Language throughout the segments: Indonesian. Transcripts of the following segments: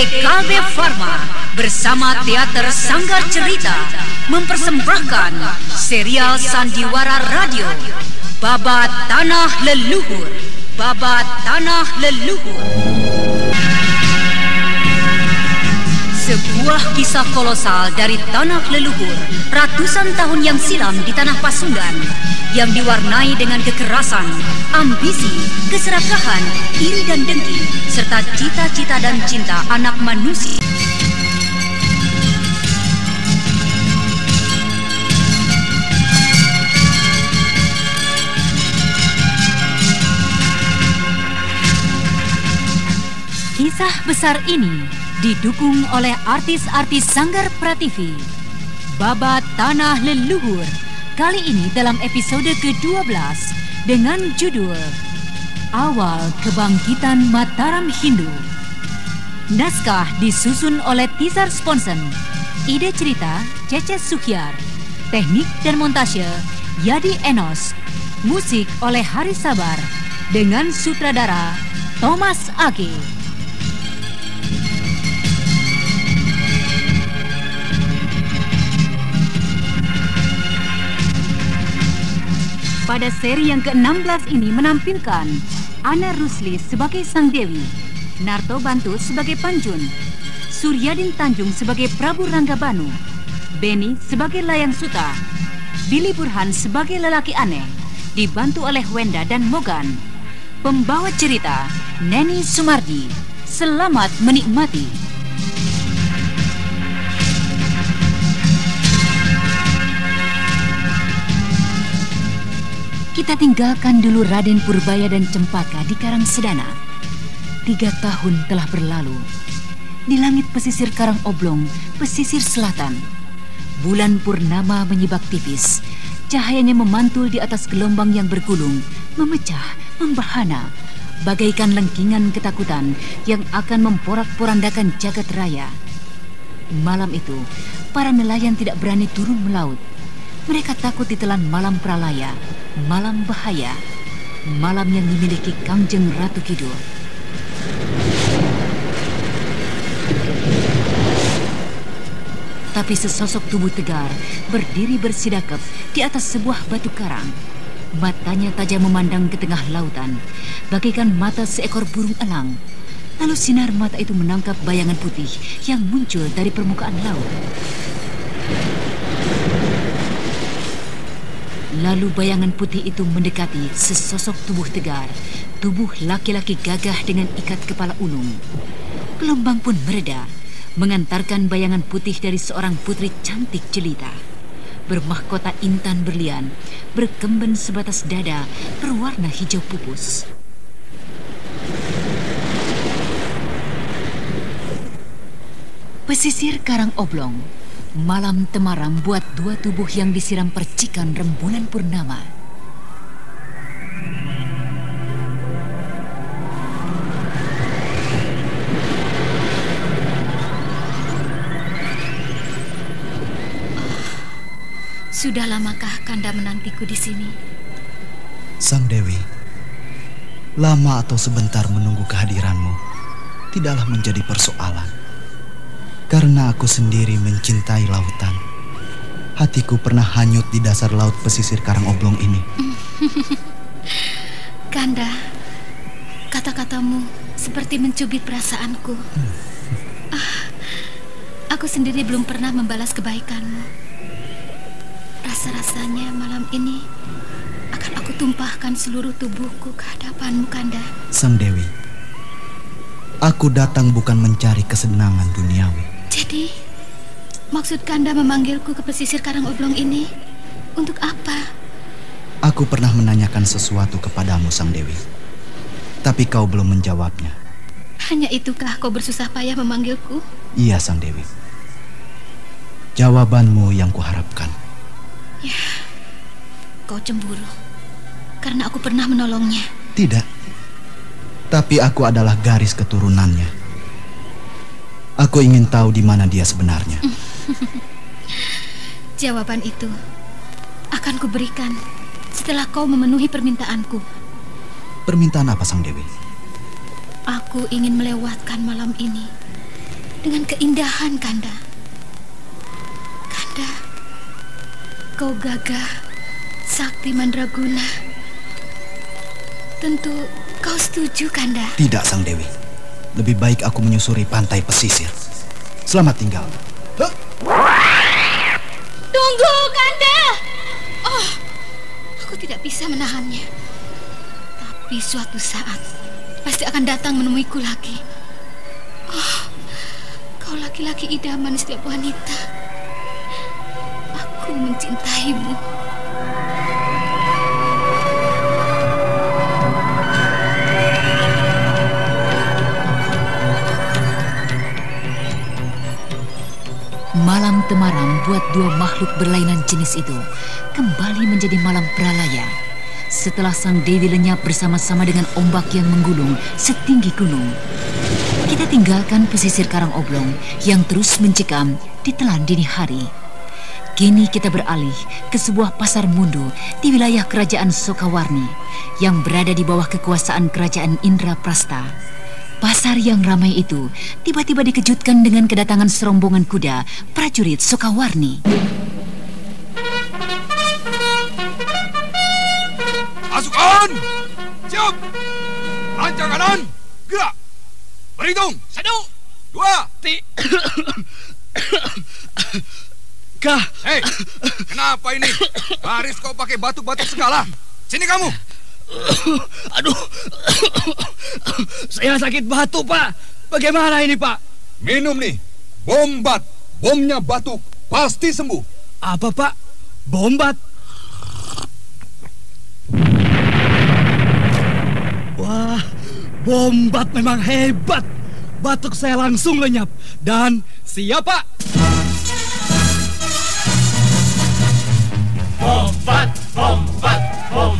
PT Kalbe Farma bersama Teater Sanggar Cerita mempersembahkan serial Sandiwara Radio Babat Tanah Leluhur. Babat Tanah Leluhur. Sebuah kisah kolosal dari tanah leluhur ratusan tahun yang silam di tanah Pasundan yang diwarnai dengan kekerasan, ambisi, keserakahan, iri dan dengki, serta cita-cita dan cinta anak manusia. Kisah besar ini didukung oleh artis-artis Sanggar Prativi. Babat Tanah Leluhur kali ini dalam episode ke-12 dengan judul Awal Kebangkitan Mataram Hindu. Naskah disusun oleh Tizar Sponsen. Ide cerita Cece Suhyar. Teknik dan montase Yadi Enos. Musik oleh Hari Sabar dengan sutradara Thomas Age. Pada seri yang ke-16 ini menampilkan Ana Rusli sebagai Sang Dewi, Narto Bantu sebagai Panjun, Suryadin Tanjung sebagai Prabu Ranggabanu, Beni sebagai Layang Suta, Billy Burhan sebagai lelaki aneh, dibantu oleh Wenda dan Mogan. Pembawa cerita Neni Sumardi. Selamat menikmati. Kita tinggalkan dulu Raden Purbaya dan Cempaka di Karang Sedana. Tiga tahun telah berlalu. Di langit pesisir Karang Oblong, pesisir selatan, bulan purnama menyibak tipis. Cahayanya memantul di atas gelombang yang bergulung, memecah, membahana, bagaikan lengkingan ketakutan yang akan memporak-porandakan jagat raya. Malam itu, para nelayan tidak berani turun melaut. Mereka takut ditelan malam pralaya, malam bahaya, malam yang dimiliki Kangjeng Ratu Kidul. Tapi sesosok tubuh tegar berdiri bersidakep di atas sebuah batu karang. Matanya tajam memandang ke tengah lautan, bagaikan mata seekor burung elang. Lalu sinar mata itu menangkap bayangan putih yang muncul dari permukaan laut. Lalu bayangan putih itu mendekati sesosok tubuh tegar, tubuh laki-laki gagah dengan ikat kepala ulung. Gelombang pun mereda, mengantarkan bayangan putih dari seorang putri cantik jelita. Bermahkota intan berlian, berkemben sebatas dada, berwarna hijau pupus. Pesisir Karang Oblong Malam temaram buat dua tubuh yang disiram percikan rembulan purnama. Sudah lamakah Kanda menantiku di sini? Sang Dewi, lama atau sebentar menunggu kehadiranmu tidaklah menjadi persoalan. Karena aku sendiri mencintai lautan. Hatiku pernah hanyut di dasar laut pesisir Karang Oblong ini. Kanda, kata-katamu seperti mencubit perasaanku. Ah, aku sendiri belum pernah membalas kebaikanmu. Rasa-rasanya malam ini akan aku tumpahkan seluruh tubuhku ke hadapanmu, Kanda. Sang Dewi, aku datang bukan mencari kesenangan duniawi. Jadi, maksud Kanda memanggilku ke pesisir Karang Oblong ini untuk apa? Aku pernah menanyakan sesuatu kepadamu, Sang Dewi. Tapi kau belum menjawabnya. Hanya itukah kau bersusah payah memanggilku? Iya, Sang Dewi. Jawabanmu yang kuharapkan. Ya, kau cemburu karena aku pernah menolongnya. Tidak. Tapi aku adalah garis keturunannya. Aku ingin tahu di mana dia sebenarnya. Jawaban itu akan kuberikan setelah kau memenuhi permintaanku. Permintaan apa, Sang Dewi? Aku ingin melewatkan malam ini dengan keindahan Kanda. Kanda, kau gagah, sakti mandraguna. Tentu kau setuju, Kanda. Tidak, Sang Dewi. Lebih baik aku menyusuri pantai pesisir. Selamat tinggal. Tunggu, Kanda! Oh, aku tidak bisa menahannya. Tapi suatu saat pasti akan datang menemuiku lagi. Oh, kau laki-laki idaman setiap wanita. Aku mencintaimu. Temaram buat dua makhluk berlainan jenis itu kembali menjadi malam pralaya. Setelah sang Dewi lenyap bersama-sama dengan ombak yang menggulung setinggi gunung. Kita tinggalkan pesisir Karang Oblong yang terus mencekam di telan dini hari. Kini kita beralih ke sebuah pasar mundu di wilayah kerajaan Sokawarni yang berada di bawah kekuasaan kerajaan Indra Prasta. Pasar yang ramai itu tiba-tiba dikejutkan dengan kedatangan serombongan kuda prajurit Sokawarni. Pasukan! Siap! Lancang kanan! Gerak! Berhitung! Satu! Dua! Ti... Kah? Hei! Kenapa ini? Baris kau pakai batuk-batuk segala. Sini kamu! Aduh, saya sakit batuk, Pak. Bagaimana ini, Pak? Minum nih. Bombat. Bomnya batuk. Pasti sembuh. Apa, Pak? Bombat? Wah, bombat memang hebat. Batuk saya langsung lenyap. Dan siap, Pak. Bombat, bombat, bombat.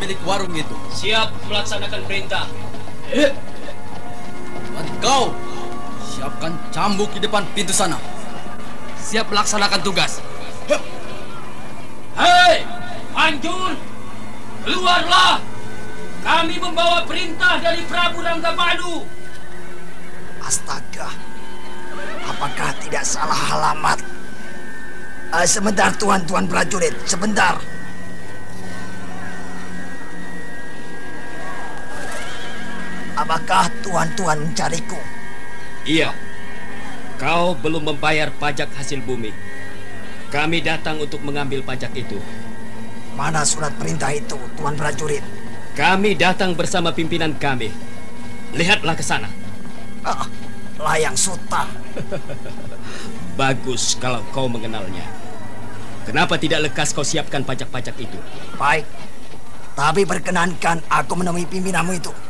Pemilik warung itu. Siap melaksanakan perintah. Dan kau, siapkan cambuk di depan pintu sana. Siap melaksanakan tugas. Hei, Anjur, keluarlah. Kami membawa perintah dari Prabu Ranggabanu. Astaga, apakah tidak salah alamat? Eh, sebentar tuan-tuan prajurit, sebentar. Apakah tuan-tuan mencariku? Iya. Kau belum membayar pajak hasil bumi. Kami datang untuk mengambil pajak itu. Mana surat perintah itu, tuan prajurit? Kami datang bersama pimpinan kami. Lihatlah ke sana. Ah, layang suta. Bagus kalau kau mengenalnya. Kenapa tidak lekas kau siapkan pajak-pajak itu? Baik, tapi perkenankan aku menemui pimpinanmu itu.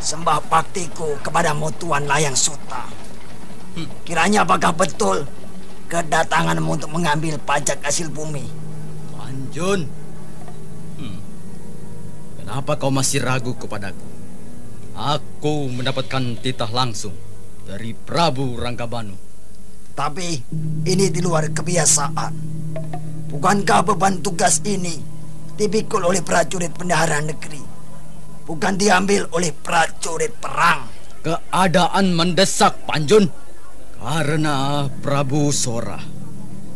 Sembah baktiku kepadamu Tuan Layang Suta. Kiranya apakah betul kedatanganmu untuk mengambil pajak hasil bumi? Panjun. Hmm. Kenapa kau masih ragu kepadaku? Aku mendapatkan titah langsung dari Prabu Ranggabanu. Tapi ini di luar kebiasaan. Bukankah beban tugas ini dipikul oleh prajurit bendahara negeri? Bukan diambil oleh prajurit perang. Keadaan mendesak, Panjun. Karena Prabu Sora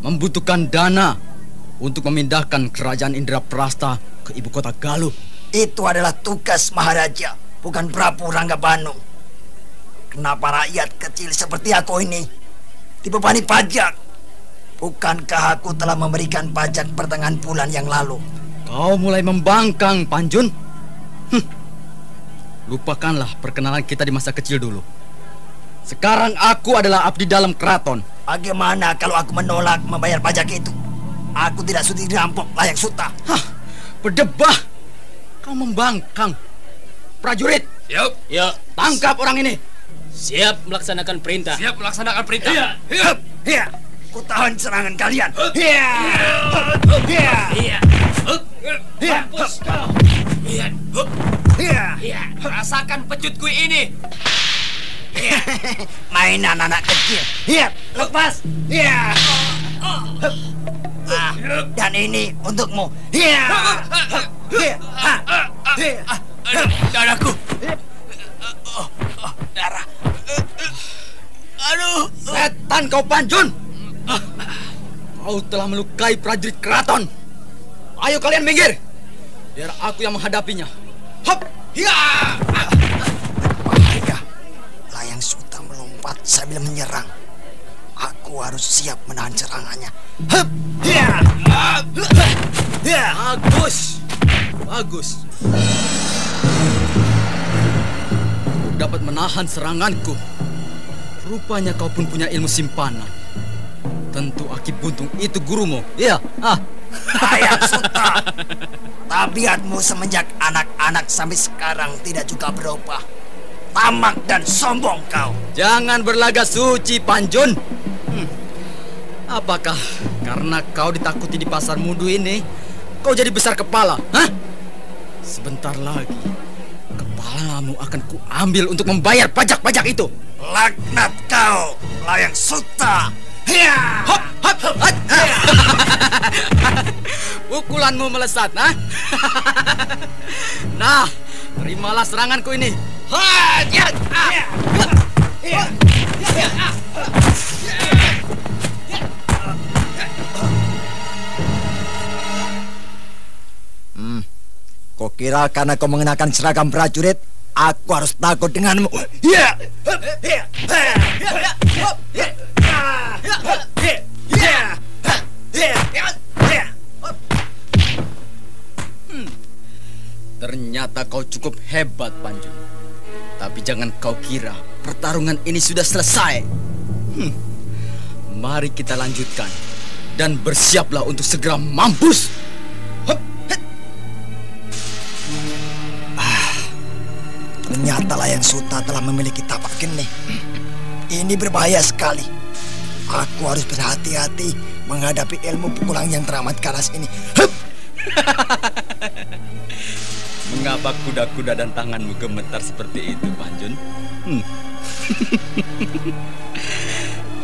membutuhkan dana untuk memindahkan kerajaan Indraprasta ke ibu kota Galuh. Itu adalah tugas Maharaja, bukan Prabu Ranggabanu. Kenapa rakyat kecil seperti aku ini dibebani pajak? Bukankah aku telah memberikan pajak pertengahan bulan yang lalu? Kau mulai membangkang, Panjun. Hm. Lupakanlah perkenalan kita di masa kecil dulu. Sekarang aku adalah abdi dalam keraton. Bagaimana kalau aku menolak membayar pajak itu? Aku tidak sudi dirampok layang suta. Hah, berdebah. Kau membangkang. Prajurit, Siap. ya tangkap orang ini. Siap melaksanakan perintah. Siap melaksanakan perintah. Iya. Hup, Hiya, ku tahan serangan kalian. Hiya, hiya, Iya. hiya, Mampus kau. Iya. Iya. Rasakan pecutku ini. Mainan anak kecil. Hiya, lepas. Hup. Ah, dan ini untukmu. Aduh, darahku. Oh, oh, darah. Aduh. Setan kau Panjun. Kau telah melukai prajurit keraton. Ayo kalian minggir. Biar aku yang menghadapinya. Ya! Layang Suta melompat sambil menyerang. Aku harus siap menahan serangannya. Hiya. Hiya. Bagus. Bagus. Kau dapat menahan seranganku. Rupanya kau pun punya ilmu simpanan. Tentu Aki Buntung itu gurumu. Iya. Ah. Layang Suta. Tabiatmu semenjak anak-anak sampai sekarang tidak juga berubah. Tamak dan sombong kau. Jangan berlagak suci, Panjun. Hmm. Apakah karena kau ditakuti di pasar mudu ini, kau jadi besar kepala? Hah? Sebentar lagi, kepalamu akan kuambil untuk membayar pajak-pajak itu. Laknat kau, Layang Suta. Hiya. Hop, hop, hop, hop. Pukulanmu melesat, nah? nah, terimalah seranganku ini. Hiya. Kau kira karena kau mengenakan seragam prajurit, aku harus takut denganmu? Hiya. Hiya. Ternyata kau cukup hebat, Panjun. Tapi jangan kau kira pertarungan ini sudah selesai. Hmm. Mari kita lanjutkan dan bersiaplah untuk segera mampus. Het. Ternyata Layang Suta telah memiliki tapak geni. Ini berbahaya sekali. Aku harus berhati-hati menghadapi ilmu pukulan yang teramat keras ini. Hup! Mengapa kuda-kuda dan tanganmu gemetar seperti itu, Panjun? Hmm.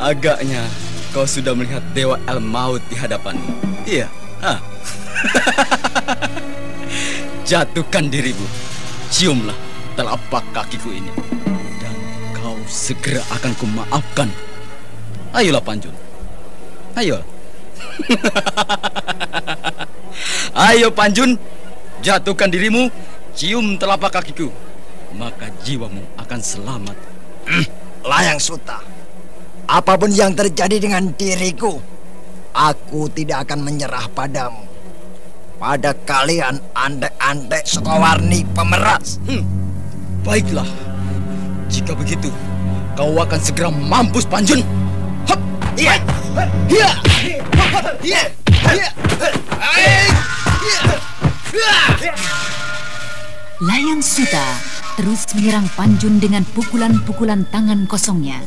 Agaknya kau sudah melihat Dewa El Maut di hadapanmu. Iya. Ah. Jatuhkan dirimu. Ciumlah telapak kakiku ini. Dan kau segera akan kumaafkan. Ayolah Panjun. Ayo. Ayo Panjun, jatuhkan dirimu, cium telapak kakiku. Maka jiwamu akan selamat. Layang Suta, apa pun yang terjadi dengan diriku, aku tidak akan menyerah padamu. Pada kalian andek-andek Sukawarni pemeras. Hmm, baiklah. Jika begitu, kau akan segera mampus Panjun. Hop, Iya. Iya. Iya. Iya. Layang Suta terus menyerang Panjun dengan pukulan-pukulan tangan kosongnya.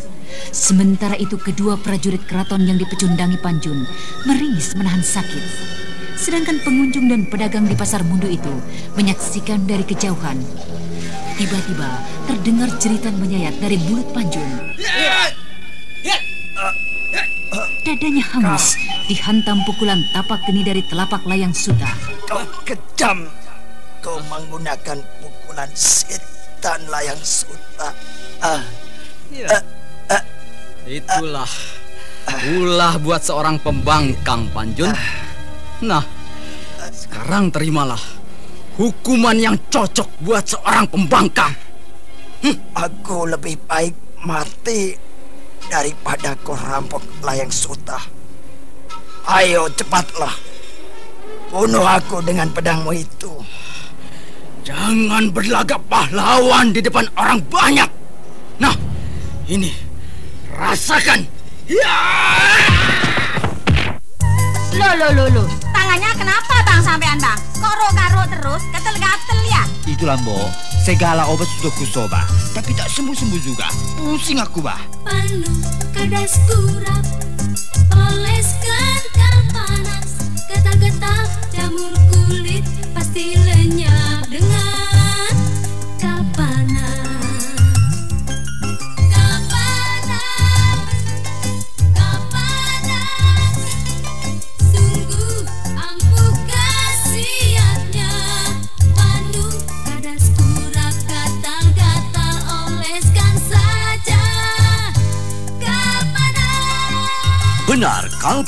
Sementara itu kedua prajurit keraton yang dipecundangi Panjun meringis menahan sakit. Sedangkan pengunjung dan pedagang di pasar mundu itu menyaksikan dari kejauhan. Tiba-tiba terdengar jeritan menyayat dari mulut Panjun. Dadanya hangus dihantam pukulan tapak geni dari telapak layang Suta. Kau kejam. Kau menggunakan pukulan setan layang suta. Ah, itulah ulah buat seorang pembangkang Panjun. Nah, sekarang terimalah hukuman yang cocok buat seorang pembangkang. aku lebih baik mati daripada kau rampok layang suta. Ayo cepatlah. Bunuh aku dengan pedangmu itu. Jangan berlagak pahlawan di depan orang banyak. Nah, ini rasakan. Ya! Loh, loh, loh, loh. Tangannya kenapa bang sampean bang? Kok ro terus, gatel-gatel ya? Itulah mbok, segala obat sudah kusoba, tapi tak sembuh-sembuh juga. Pusing aku bah. Panu, kadas kurap, oleskan amor.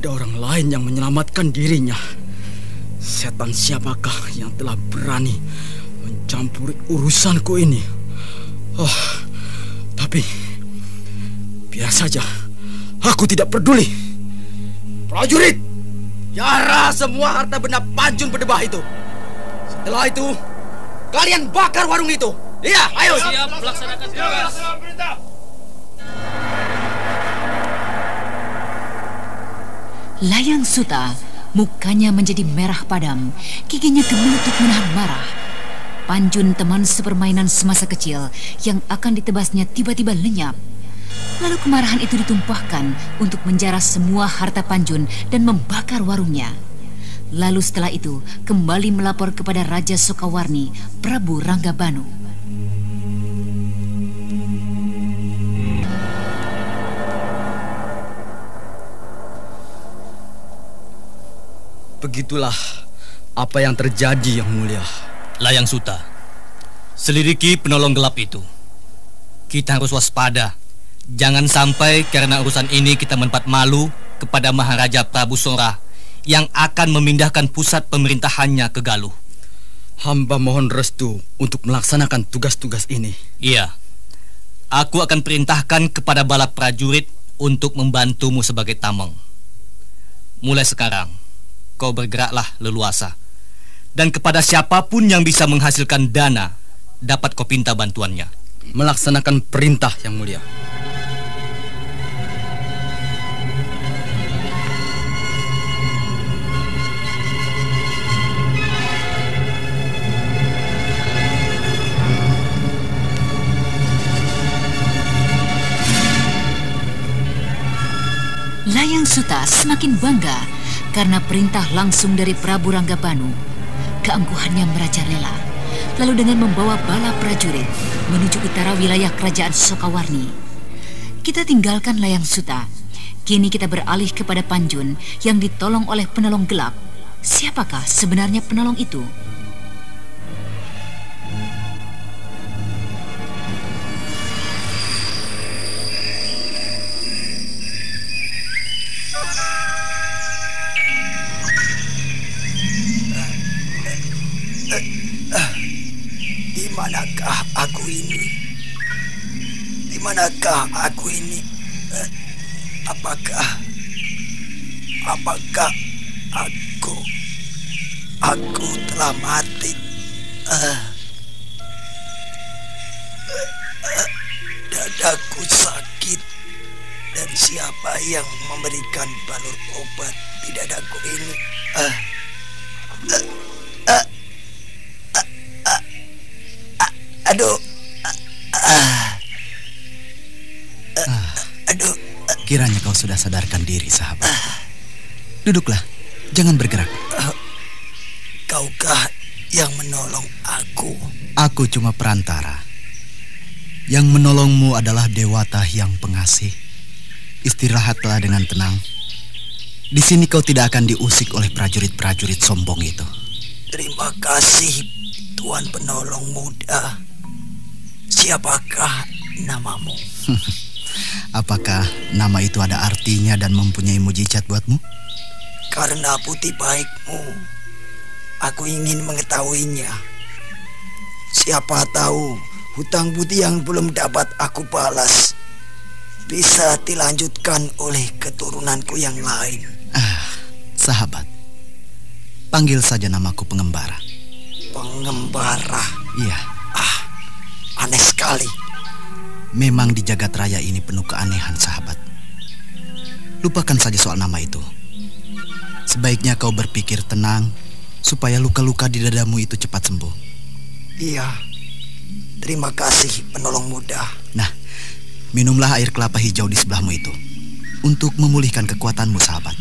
Ada orang lain yang menyelamatkan dirinya. Setan siapakah yang telah berani mencampuri urusanku ini? Oh, tapi biar saja. Aku tidak peduli. Prajurit, yara semua harta benda panjun berdebah itu. Setelah itu, kalian bakar warung itu. Iya, ayo. Siap, melaksanakan tugas. Layang Suta, mukanya menjadi merah padam, giginya gemelutuk menahan marah. Panjun teman sepermainan semasa kecil yang akan ditebasnya tiba-tiba lenyap. Lalu kemarahan itu ditumpahkan untuk menjarah semua harta Panjun dan membakar warungnya. Lalu setelah itu kembali melapor kepada Raja Sokawarni, Prabu Ranggabanu. Begitulah apa yang terjadi yang mulia. Layang Suta, selidiki penolong gelap itu. Kita harus waspada. Jangan sampai karena urusan ini kita mendapat malu kepada Maharaja Prabu Sora yang akan memindahkan pusat pemerintahannya ke Galuh. Hamba mohon restu untuk melaksanakan tugas-tugas ini. Iya. Aku akan perintahkan kepada bala prajurit untuk membantumu sebagai tameng. Mulai sekarang, kau bergeraklah leluasa. Dan kepada siapa pun yang bisa menghasilkan dana, dapat kau pinta bantuannya. Melaksanakan perintah yang mulia. Layang Suta semakin bangga karena perintah langsung dari Prabu Ranggabanu, keangkuhannya merajalela. Lalu dengan membawa bala prajurit menuju utara wilayah kerajaan Sokawarni. Kita tinggalkan Layang Suta. Kini kita beralih kepada Panjun yang ditolong oleh penolong gelap. Siapakah sebenarnya penolong itu? Manakah aku ini? Di manakah aku ini? Eh, apakah apakah aku aku telah mati? Uh, dadaku sakit dan siapa yang memberikan balur obat di dadaku ini? Uh, uh, Kiranya kau sudah sadarkan diri, sahabat. Duduklah, jangan bergerak. Kaukah yang menolong aku? Aku cuma perantara. Yang menolongmu adalah Dewata yang pengasih. Istirahatlah dengan tenang. Di sini kau tidak akan diusik oleh prajurit-prajurit sombong itu. Terima kasih, Tuan Penolong Muda. Siapakah namamu? Apakah nama itu ada artinya dan mempunyai mujizat buatmu? Karena putih baikmu, aku ingin mengetahuinya. Siapa tahu hutang budi yang belum dapat aku balas bisa dilanjutkan oleh keturunanku yang lain. Ah, sahabat, panggil saja namaku pengembara. Pengembara? Iya. Ah, aneh sekali. Memang di jagat raya ini penuh keanehan, sahabat. Lupakan saja soal nama itu. Sebaiknya kau berpikir tenang supaya luka-luka di dadamu itu cepat sembuh. Iya. Terima kasih, penolong muda. Nah, minumlah air kelapa hijau di sebelahmu itu untuk memulihkan kekuatanmu, sahabat.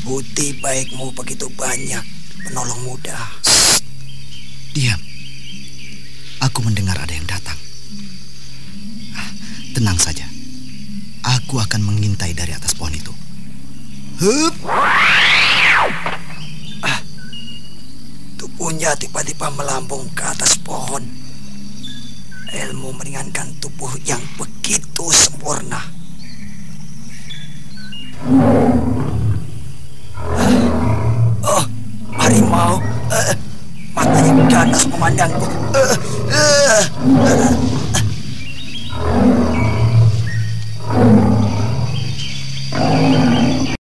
Bukti baikmu begitu banyak, penolong muda. Diam. Hup. Ah, tubuhnya tiba-tiba melambung ke atas pohon. Ilmu meringankan tubuh yang begitu sempurna.